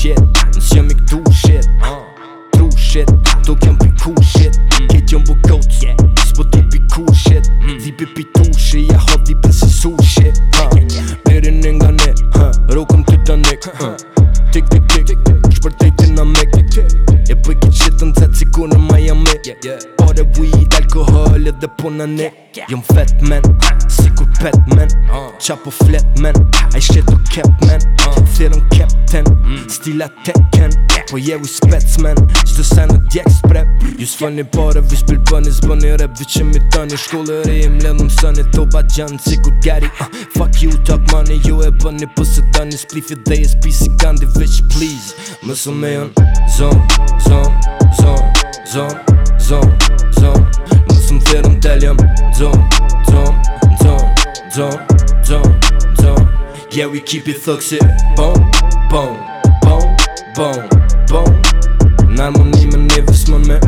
shit Nësë jemi këtu shit uh. True shit Tu kem piku shit Ke gjëm bu goats S'po ti piku shit Dhipi pitu shit Ja hot dhipin se su shit Meri uh. në nga ne uh, Rokëm të të nik uh-huh. Tik tik tik Shpërtej të në mik E pëj këtë shit në të cikur në Miami Pare bujit alkohol cilët dhe punë në një Jëm vet men, si kur pet men uh. Qa po flet men, a i shqetë kep kept men uh. Thirë kepten, mm. stila tekken Po je u spets men, që të sa në djek sprep Ju s'fani pare, vi s'pil bëni, s'bëni rep Vi që mi tani, shkullë e rejim, lëndë më sëni Tho ba gjanë, si kur gari, uh, fuck you, talk money Ju e bëni, po se tani, s'plifi dhe jes pisi kandi Vec, please, mësë me jën, zon, zon, zon, zon, zon, zon dirëm deljem Dzon, dzon, dzon, dzon, dzon, dzon Yeah, we keep it thuxit Bon, bon, bon, bon, bon Nalë më një më një vësë më me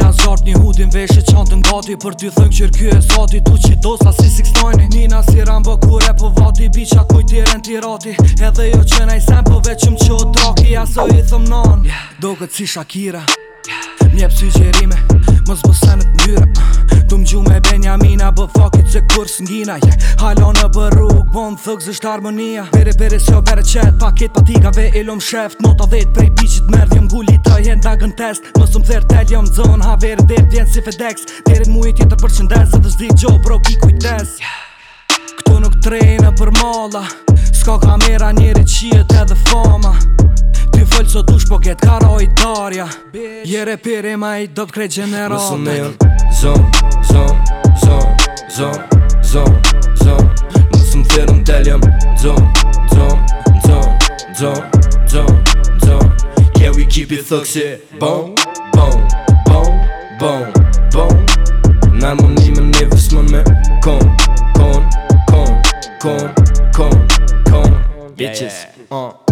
Ja zart një hudin veshë e të ngati gati Për ty thëngë qërë kjo e sati Tu që do sa si si kstojni Nina si rambë kure po vati Bicha kuj ti rën rati Edhe jo që nëjsem po veqëm që o traki Aso i thëm non Do këtë si Shakira Mjep sugjerime, mos bësanët njyra Du më gju me Benjamina, bë fokit që kur s'ngina yeah. Halo në për rrug, bon thëgës është harmonia Bere bere s'jo bere qet, paket pa tiga ve ilum shreft Mota prej piqit merdh, jom gulli të jenë dagën test Mos më thërë tel, jom zonë, haverë dhejt vjen si fedex Derin mujë tjetër për qëndes, edhe zdi gjo bro ki kujtes Këtu nuk trejnë për mala Ska kamera njëri qiet edhe fama co dush po get karoj darja Jere pire ma i do t'kret gjenerat Nësë me jën zon, zon, zon, zon, zon, zon Nësë më thirë më deljëm zon, zon, zon, zon, zon, zon Yeah we keep it thuxi Bon, bon, bon, bon, bon Në më një me një vës më me Kon, kon, kon, kon, kon, kon, Bitches, yeah, uh.